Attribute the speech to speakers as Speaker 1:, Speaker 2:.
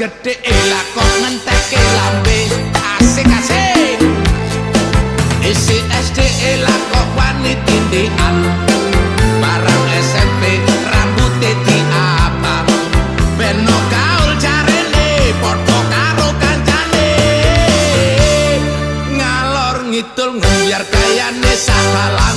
Speaker 1: gedhe lah kok ngentekke lambe. Asik asik. Isi SD lah kok wani tindikan barang SMP rambut di apa beno gaul jarene porto karo kancane. Ngalor ngidul ngembiar kayane sahalan